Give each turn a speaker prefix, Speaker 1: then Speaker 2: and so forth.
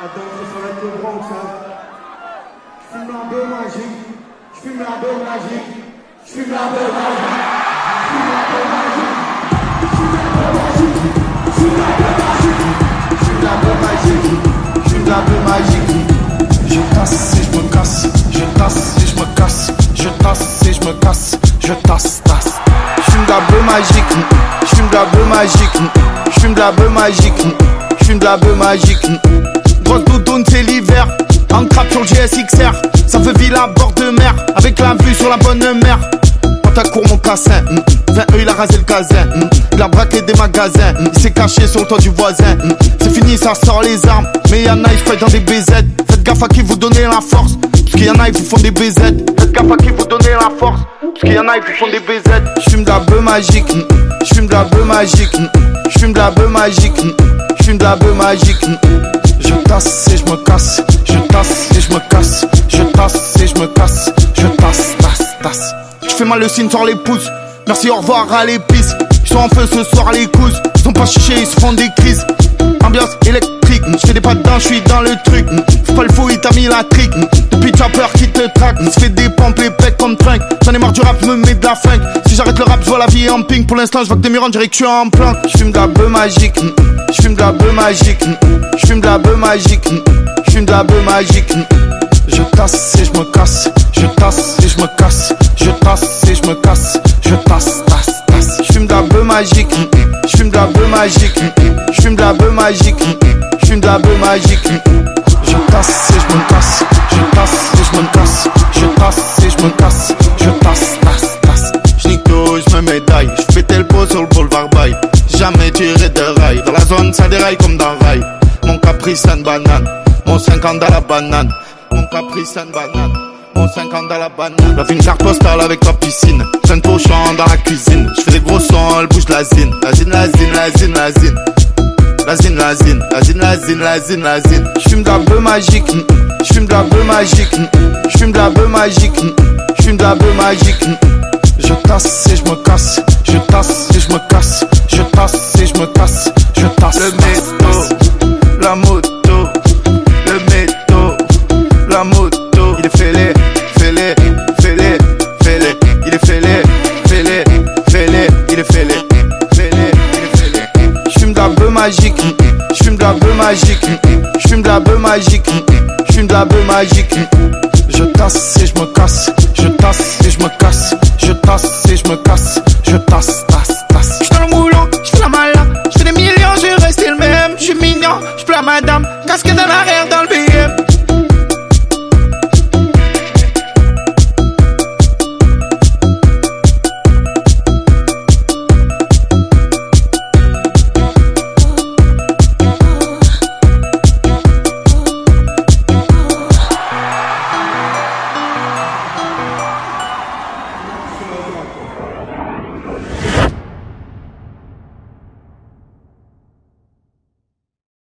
Speaker 1: à danser sur la queue bronze. Je fume la bœuf magique, je fume la bœuf magique, je fume la bœuf magique, je fume la bœuf magique, je fume la bœuf magique, je la bœuf magique, je la bœuf magique, je fume la bœuf magique.
Speaker 2: Je tasse et je me casse, je tasse et je me casse, je tasse et je casse, je tasse, tasse. Je fume de la bœuf magique, je fume de la bœuf magique, je fume de la bœuf magique, je fume de la bœuf magique. Doudoune, c'est l'hiver. En crabe sur le GSXR. Ça fait ville à bord de mer. Avec la vue sur la bonne mer. Quand t'as court mon cassin. 20 eux, il a rasé le casin. Il a braqué des magasins. Il s'est caché sur le toit du voisin. C'est fini, ça sort les armes. Mais y'en a, ils se dans des BZ. Faites gaffe à qui vous donnez la force. Parce qu'il y en a, ils vous font des BZ. Faites gaffe à qui vous donnez la force. Parce qu'il y en a, ils vous font des BZ. Je fume de la bœuf magique. Je fume de la bœuf magique. Je fume de la bœuf magique. Je fume de la bœuf magique. Je tasse et je me casse, je tasse et je me casse, je tasse et je me casse, je tasse, tasse, tasse. Je fais mal le signe sur les pouces, merci au revoir à l'épice. Ils sont en feu ce soir les couses, ils ont pas chiché, ils se font des crises. Ambiance électrique, je fais des dedans, je suis dans le truc. Fais pas le fou, il t'a mis la trique. Depuis t'as peur qui te traque, se fait des pompes les pecs comme trunk. J'en ai marre du rap, je me mets de la funk. Si j'arrête le rap, je vois la vie en pink. Pour l'instant, je vois que des murs, dirait que je suis en planque. Je fume de la magique, je de la bœuf magique, je de la bœuf magique, je de la bœuf magique. Je tasse et je me casse, je tasse et je me casse, je tasse et je me casse, je tasse, tasse, tasse. Je de la bœuf magique, je fume de la bœuf magique, je fume de la bœuf magique, je fume de la bœuf magique. Je tasse et je me casse, je tasse et je me casse, je tasse et je me casse, Dans la zone ça déraille comme dans rail. Mon caprice une banane, mon 50 à la banane. Mon caprice une banane. Mon 50 à la banane. La une carte postale avec la piscine. Un pochon dans la cuisine. Je fais des gros sons, elle bouge la zine. La zine, la zine, la zine, la zine. La zine, la zine, la zine, la zine, la zine, la zine. J'fume de la bœuf magique. J'fume de la bœuf magique. J'fume de la bœuf magique. J'fume de la bœuf magique. Je tasse et je me casse. Je tasse et je me casse. Je tasse et je me casse. Je tasse. Le métro, la moto, le métro, la moto. Il est fêlé, fêlé, fêlé, fêlé. Il est fêlé, fêlé, fêlé. Il est fêlé, fêlé, il est fêlé. J'fume de la bœuf magique. J'fume de la bœuf magique. J'fume de la bœuf magique. J'fume de la bœuf magique. Je tasse et je me casse. Je tasse et je me casse. Je tasse et je me casse. Je tasse, tasse,
Speaker 3: je pleure madame, casquette en l'arrière dans le vide.